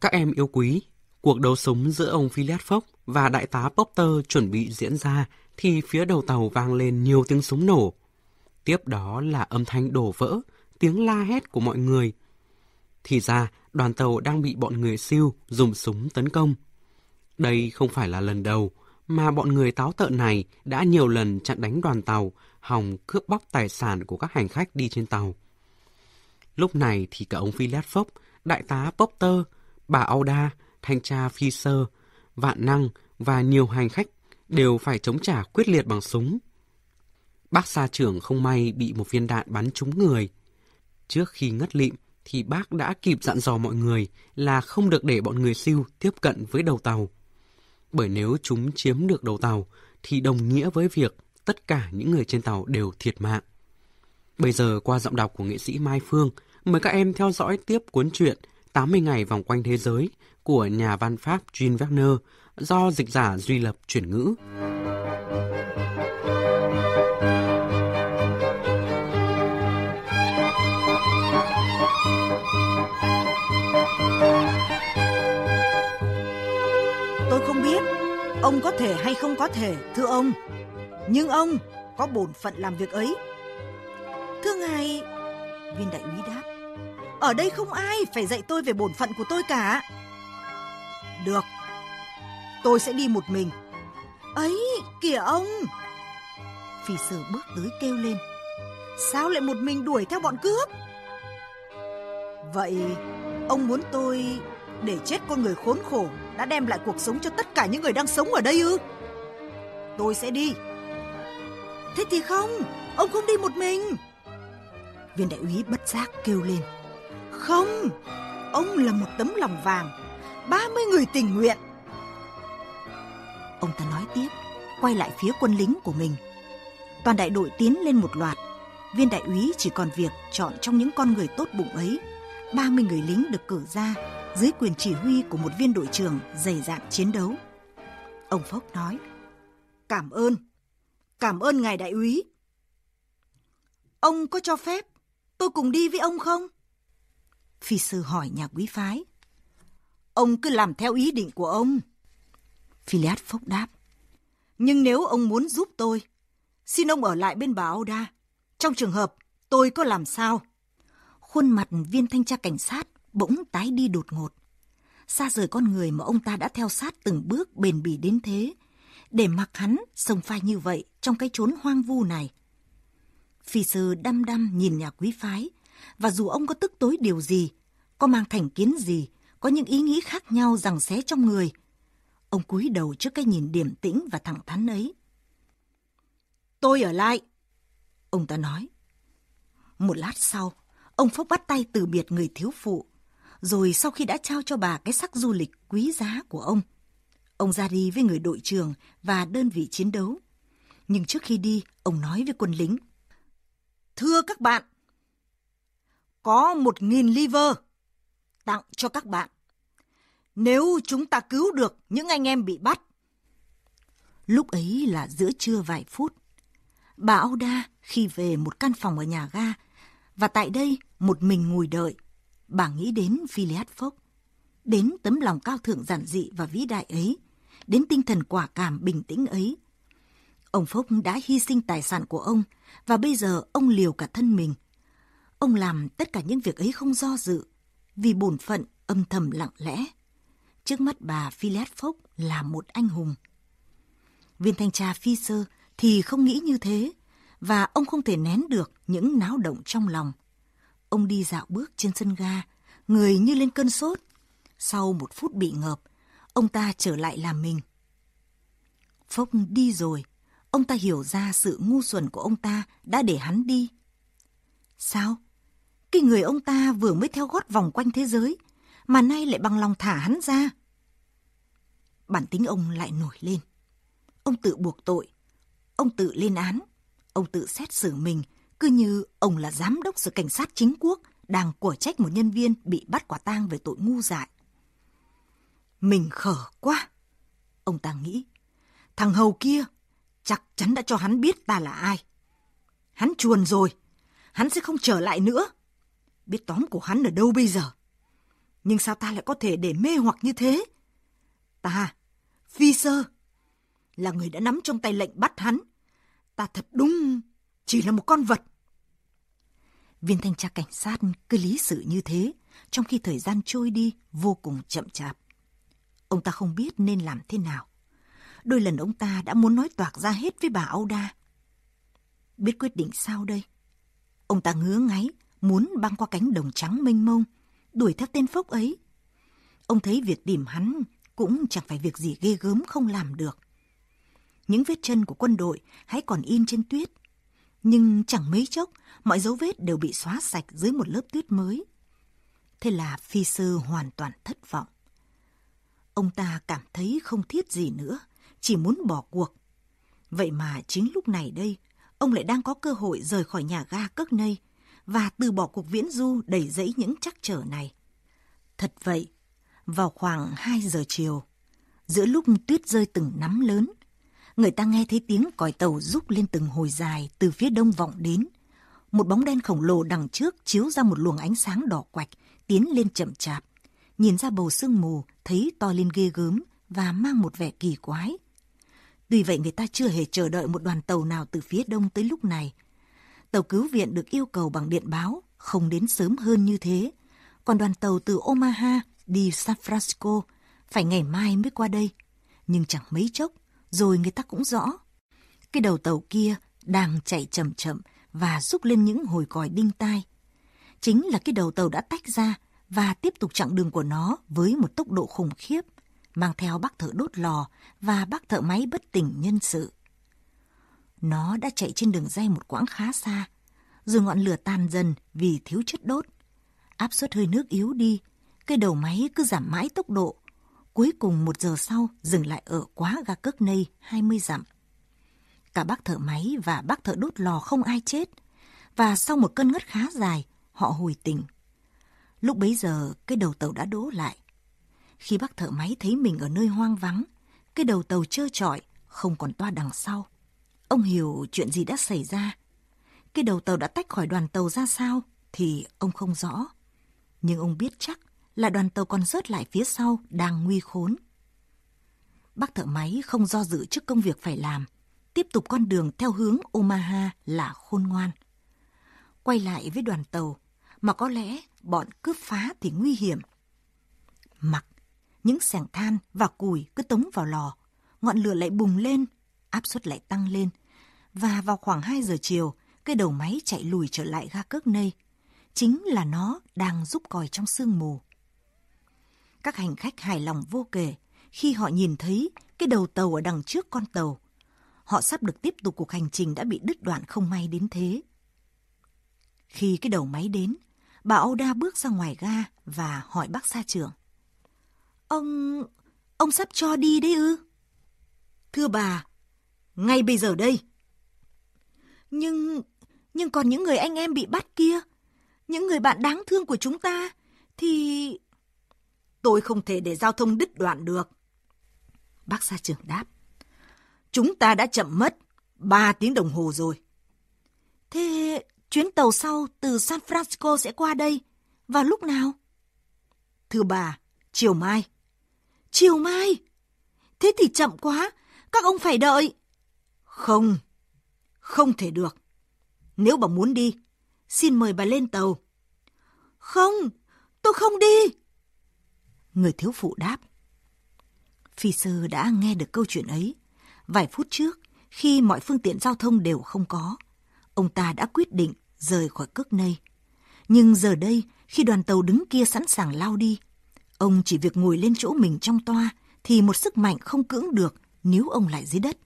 Các em yêu quý, cuộc đấu súng giữa ông Phileas Fogg và đại tá Potter chuẩn bị diễn ra thì phía đầu tàu vang lên nhiều tiếng súng nổ. Tiếp đó là âm thanh đổ vỡ, tiếng la hét của mọi người. Thì ra, đoàn tàu đang bị bọn người siêu dùng súng tấn công. Đây không phải là lần đầu mà bọn người táo tợn này đã nhiều lần chặn đánh đoàn tàu, hòng cướp bóc tài sản của các hành khách đi trên tàu. Lúc này thì cả ông Phileas Fogg, đại tá Potter, bà Auda, thanh tra Fisher, vạn năng và nhiều hành khách đều phải chống trả quyết liệt bằng súng. Bác xa trưởng không may bị một viên đạn bắn trúng người. Trước khi ngất lịm thì bác đã kịp dặn dò mọi người là không được để bọn người siêu tiếp cận với đầu tàu. Bởi nếu chúng chiếm được đầu tàu thì đồng nghĩa với việc tất cả những người trên tàu đều thiệt mạng. Bây giờ qua giọng đọc của nghệ sĩ Mai Phương, mời các em theo dõi tiếp cuốn truyện 80 ngày vòng quanh thế giới của nhà văn Pháp Jean Werner do dịch giả Duy Lập chuyển ngữ. Tôi không biết ông có thể hay không có thể, thưa ông. Nhưng ông có bổn phận làm việc ấy. Thưa ngài, viên đại úy đáp. Ở đây không ai phải dạy tôi về bổn phận của tôi cả. Được, tôi sẽ đi một mình. Ấy, kìa ông! Phi sử bước tới kêu lên. Sao lại một mình đuổi theo bọn cướp? Vậy, ông muốn tôi để chết con người khốn khổ đã đem lại cuộc sống cho tất cả những người đang sống ở đây ư? Tôi sẽ đi. Thế thì không, ông không đi một mình. Viên đại úy bất giác kêu lên. Không, ông là một tấm lòng vàng, 30 người tình nguyện. Ông ta nói tiếp, quay lại phía quân lính của mình. Toàn đại đội tiến lên một loạt. Viên đại úy chỉ còn việc chọn trong những con người tốt bụng ấy. 30 người lính được cử ra dưới quyền chỉ huy của một viên đội trưởng dày dạn chiến đấu. Ông Phốc nói, Cảm ơn, cảm ơn ngài đại úy. Ông có cho phép tôi cùng đi với ông không? Phi sư hỏi nhà quý phái. Ông cứ làm theo ý định của ông. Phileas Phốc đáp. Nhưng nếu ông muốn giúp tôi, xin ông ở lại bên bà Auda. Trong trường hợp tôi có làm sao? Khuôn mặt viên thanh tra cảnh sát bỗng tái đi đột ngột. Xa rời con người mà ông ta đã theo sát từng bước bền bỉ đến thế, để mặc hắn sông phai như vậy trong cái chốn hoang vu này. Phi sư đăm đăm nhìn nhà quý phái, và dù ông có tức tối điều gì, có mang thành kiến gì, có những ý nghĩ khác nhau rằng xé trong người, ông cúi đầu trước cái nhìn điềm tĩnh và thẳng thắn ấy. Tôi ở lại, ông ta nói. Một lát sau, ông Phúc bắt tay từ biệt người thiếu phụ, rồi sau khi đã trao cho bà cái sắc du lịch quý giá của ông, ông ra đi với người đội trưởng và đơn vị chiến đấu. Nhưng trước khi đi, ông nói với quân lính. Thưa các bạn, có một nghìn liver tặng cho các bạn. Nếu chúng ta cứu được những anh em bị bắt. Lúc ấy là giữa trưa vài phút. Bà Auda khi về một căn phòng ở nhà ga và tại đây một mình ngồi đợi, bà nghĩ đến Phileas Fogg, đến tấm lòng cao thượng giản dị và vĩ đại ấy, đến tinh thần quả cảm bình tĩnh ấy. Ông phúc đã hy sinh tài sản của ông và bây giờ ông liều cả thân mình. Ông làm tất cả những việc ấy không do dự, vì bổn phận âm thầm lặng lẽ. Trước mắt bà Philet Phúc là một anh hùng. Viên thanh tra phi sơ thì không nghĩ như thế, và ông không thể nén được những náo động trong lòng. Ông đi dạo bước trên sân ga, người như lên cơn sốt. Sau một phút bị ngợp, ông ta trở lại làm mình. Phốc đi rồi, ông ta hiểu ra sự ngu xuẩn của ông ta đã để hắn đi. Sao? Cái người ông ta vừa mới theo gót vòng quanh thế giới, mà nay lại bằng lòng thả hắn ra. Bản tính ông lại nổi lên. Ông tự buộc tội, ông tự lên án, ông tự xét xử mình cứ như ông là giám đốc sở cảnh sát chính quốc đang của trách một nhân viên bị bắt quả tang về tội ngu dại. Mình khở quá, ông ta nghĩ. Thằng hầu kia chắc chắn đã cho hắn biết ta là ai. Hắn chuồn rồi, hắn sẽ không trở lại nữa. Biết tóm của hắn ở đâu bây giờ? Nhưng sao ta lại có thể để mê hoặc như thế? Ta, Phi Sơ, là người đã nắm trong tay lệnh bắt hắn. Ta thật đúng chỉ là một con vật. Viên thanh tra cảnh sát cứ lý sự như thế, trong khi thời gian trôi đi vô cùng chậm chạp. Ông ta không biết nên làm thế nào. Đôi lần ông ta đã muốn nói toạc ra hết với bà Âu Đa. Biết quyết định sao đây? Ông ta ngứa ngáy, muốn băng qua cánh đồng trắng mênh mông, đuổi theo tên phốc ấy. Ông thấy việc tìm hắn cũng chẳng phải việc gì ghê gớm không làm được. Những vết chân của quân đội hãy còn in trên tuyết. Nhưng chẳng mấy chốc, mọi dấu vết đều bị xóa sạch dưới một lớp tuyết mới. Thế là phi sư hoàn toàn thất vọng. Ông ta cảm thấy không thiết gì nữa, chỉ muốn bỏ cuộc. Vậy mà chính lúc này đây, ông lại đang có cơ hội rời khỏi nhà ga cất nây và từ bỏ cuộc viễn du đầy dẫy những trắc trở này. Thật vậy, vào khoảng 2 giờ chiều, giữa lúc tuyết rơi từng nắm lớn, người ta nghe thấy tiếng còi tàu rúc lên từng hồi dài từ phía đông vọng đến. Một bóng đen khổng lồ đằng trước chiếu ra một luồng ánh sáng đỏ quạch, tiến lên chậm chạp. Nhìn ra bầu sương mù, thấy to lên ghê gớm và mang một vẻ kỳ quái. Tuy vậy người ta chưa hề chờ đợi một đoàn tàu nào từ phía đông tới lúc này. Tàu cứu viện được yêu cầu bằng điện báo, không đến sớm hơn như thế. Còn đoàn tàu từ Omaha đi San Francisco phải ngày mai mới qua đây. Nhưng chẳng mấy chốc, rồi người ta cũng rõ. Cái đầu tàu kia đang chạy chậm chậm và rúc lên những hồi còi đinh tai. Chính là cái đầu tàu đã tách ra và tiếp tục chặng đường của nó với một tốc độ khủng khiếp, mang theo bác thợ đốt lò và bác thợ máy bất tỉnh nhân sự. Nó đã chạy trên đường dây một quãng khá xa, rồi ngọn lửa tan dần vì thiếu chất đốt. Áp suất hơi nước yếu đi, cây đầu máy cứ giảm mãi tốc độ. Cuối cùng một giờ sau dừng lại ở quá ga cất nây 20 dặm. Cả bác thợ máy và bác thợ đốt lò không ai chết. Và sau một cơn ngất khá dài, họ hồi tỉnh. Lúc bấy giờ, cái đầu tàu đã đỗ lại. Khi bác thợ máy thấy mình ở nơi hoang vắng, cái đầu tàu trơ trọi, không còn toa đằng sau. Ông hiểu chuyện gì đã xảy ra. Cái đầu tàu đã tách khỏi đoàn tàu ra sao thì ông không rõ. Nhưng ông biết chắc là đoàn tàu còn rớt lại phía sau đang nguy khốn. Bác thợ máy không do dự trước công việc phải làm, tiếp tục con đường theo hướng Omaha là khôn ngoan. Quay lại với đoàn tàu, mà có lẽ bọn cướp phá thì nguy hiểm. Mặc, những sẻng than và củi cứ tống vào lò, ngọn lửa lại bùng lên, áp suất lại tăng lên. Và vào khoảng 2 giờ chiều, cái đầu máy chạy lùi trở lại ga cước nây. Chính là nó đang giúp còi trong sương mù. Các hành khách hài lòng vô kể khi họ nhìn thấy cái đầu tàu ở đằng trước con tàu. Họ sắp được tiếp tục cuộc hành trình đã bị đứt đoạn không may đến thế. Khi cái đầu máy đến, bà Oda bước ra ngoài ga và hỏi bác xa trưởng. Ông... ông sắp cho đi đấy ư? Thưa bà, ngay bây giờ đây. Nhưng... nhưng còn những người anh em bị bắt kia, những người bạn đáng thương của chúng ta, thì... Tôi không thể để giao thông đứt đoạn được. Bác xa trưởng đáp. Chúng ta đã chậm mất 3 tiếng đồng hồ rồi. Thế chuyến tàu sau từ San Francisco sẽ qua đây vào lúc nào? Thưa bà, chiều mai. Chiều mai? Thế thì chậm quá, các ông phải đợi. Không, không thể được. Nếu bà muốn đi, xin mời bà lên tàu. Không, tôi không đi. Người thiếu phụ đáp. Phi sơ đã nghe được câu chuyện ấy. Vài phút trước, khi mọi phương tiện giao thông đều không có, ông ta đã quyết định rời khỏi cước nây. Nhưng giờ đây, khi đoàn tàu đứng kia sẵn sàng lao đi, ông chỉ việc ngồi lên chỗ mình trong toa thì một sức mạnh không cưỡng được nếu ông lại dưới đất.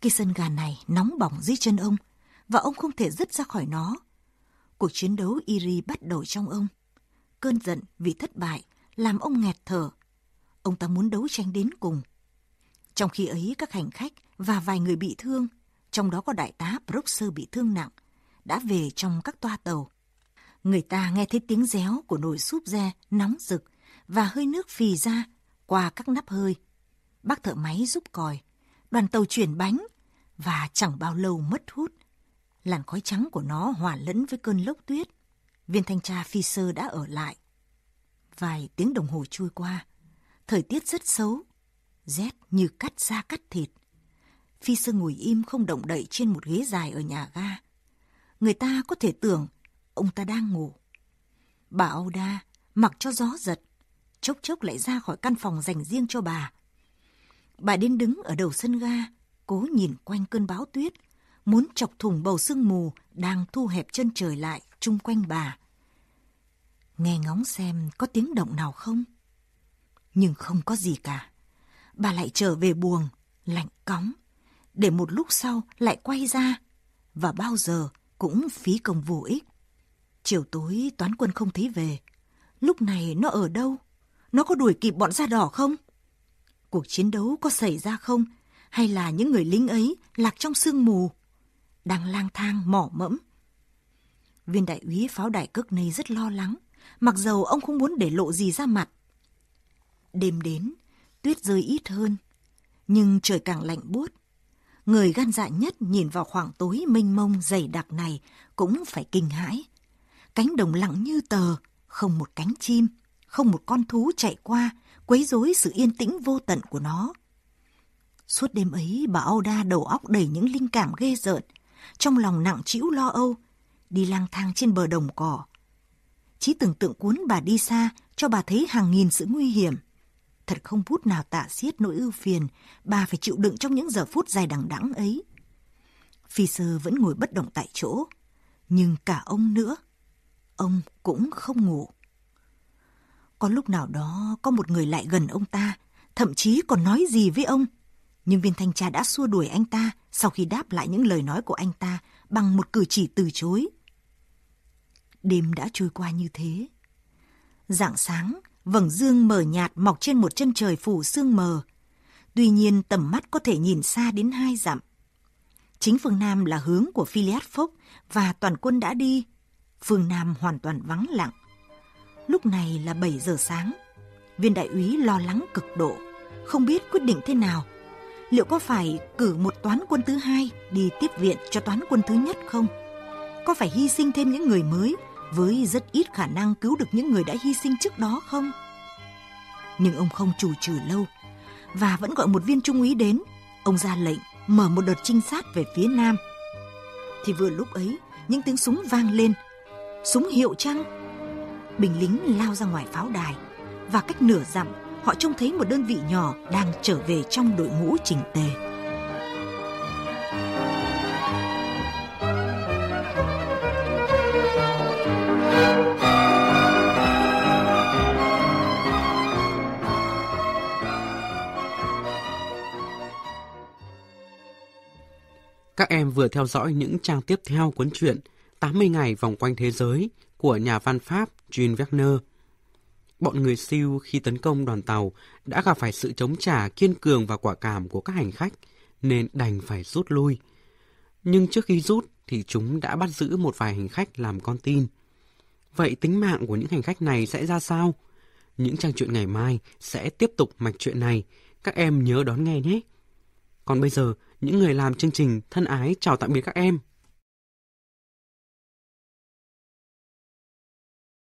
Cái sân gà này nóng bỏng dưới chân ông và ông không thể dứt ra khỏi nó. Cuộc chiến đấu Iri bắt đầu trong ông. Cơn giận vì thất bại làm ông nghẹt thở. Ông ta muốn đấu tranh đến cùng. Trong khi ấy các hành khách và vài người bị thương, trong đó có đại tá Broxer bị thương nặng, đã về trong các toa tàu. Người ta nghe thấy tiếng réo của nồi súp re nóng rực và hơi nước phì ra qua các nắp hơi. Bác thợ máy giúp còi, đoàn tàu chuyển bánh và chẳng bao lâu mất hút. Làn khói trắng của nó hòa lẫn với cơn lốc tuyết. Viên thanh tra Fisher đã ở lại. Vài tiếng đồng hồ trôi qua, thời tiết rất xấu, rét như cắt da cắt thịt. Phi sơ ngồi im không động đậy trên một ghế dài ở nhà ga. Người ta có thể tưởng ông ta đang ngủ. Bà Âu Đa mặc cho gió giật, chốc chốc lại ra khỏi căn phòng dành riêng cho bà. Bà đến đứng ở đầu sân ga, cố nhìn quanh cơn bão tuyết, muốn chọc thủng bầu sương mù đang thu hẹp chân trời lại chung quanh bà. Nghe ngóng xem có tiếng động nào không? Nhưng không có gì cả. Bà lại trở về buồng, lạnh cóng, để một lúc sau lại quay ra, và bao giờ cũng phí công vô ích. Chiều tối toán quân không thấy về. Lúc này nó ở đâu? Nó có đuổi kịp bọn da đỏ không? Cuộc chiến đấu có xảy ra không? Hay là những người lính ấy lạc trong sương mù? Đang lang thang mỏ mẫm. Viên đại úy pháo đài cước này rất lo lắng, mặc dầu ông không muốn để lộ gì ra mặt. Đêm đến, tuyết rơi ít hơn, nhưng trời càng lạnh buốt. Người gan dạ nhất nhìn vào khoảng tối mênh mông dày đặc này cũng phải kinh hãi. Cánh đồng lặng như tờ, không một cánh chim, không một con thú chạy qua, quấy rối sự yên tĩnh vô tận của nó. Suốt đêm ấy, bà Oda đầu óc đầy những linh cảm ghê rợn, trong lòng nặng trĩu lo âu, đi lang thang trên bờ đồng cỏ. Chí tưởng tượng cuốn bà đi xa, cho bà thấy hàng nghìn sự nguy hiểm. Thật không bút nào tạ xiết nỗi ưu phiền, bà phải chịu đựng trong những giờ phút dài đằng đẵng ấy. Phi sơ vẫn ngồi bất động tại chỗ, nhưng cả ông nữa, ông cũng không ngủ. Có lúc nào đó có một người lại gần ông ta, thậm chí còn nói gì với ông. Nhưng viên thanh tra đã xua đuổi anh ta sau khi đáp lại những lời nói của anh ta bằng một cử chỉ từ chối. Đêm đã trôi qua như thế. Dạng sáng, vầng dương mờ nhạt mọc trên một chân trời phủ sương mờ. Tuy nhiên tầm mắt có thể nhìn xa đến hai dặm. Chính phương Nam là hướng của Phileas Fogg và toàn quân đã đi. Phương Nam hoàn toàn vắng lặng. Lúc này là 7 giờ sáng. Viên đại úy lo lắng cực độ, không biết quyết định thế nào. Liệu có phải cử một toán quân thứ hai đi tiếp viện cho toán quân thứ nhất không? Có phải hy sinh thêm những người mới với rất ít khả năng cứu được những người đã hy sinh trước đó không? Nhưng ông không chủ trừ lâu và vẫn gọi một viên trung úy đến. Ông ra lệnh mở một đợt trinh sát về phía nam. Thì vừa lúc ấy, những tiếng súng vang lên. Súng hiệu chăng? Binh lính lao ra ngoài pháo đài và cách nửa dặm, họ trông thấy một đơn vị nhỏ đang trở về trong đội ngũ chỉnh tề. Các em vừa theo dõi những trang tiếp theo cuốn truyện 80 ngày vòng quanh thế giới của nhà văn Pháp Jean Werner. Bọn người siêu khi tấn công đoàn tàu đã gặp phải sự chống trả kiên cường và quả cảm của các hành khách nên đành phải rút lui. Nhưng trước khi rút thì chúng đã bắt giữ một vài hành khách làm con tin. Vậy tính mạng của những hành khách này sẽ ra sao? Những trang truyện ngày mai sẽ tiếp tục mạch chuyện này. Các em nhớ đón nghe nhé. Còn bây giờ, những người làm chương trình thân ái chào tạm biệt các em.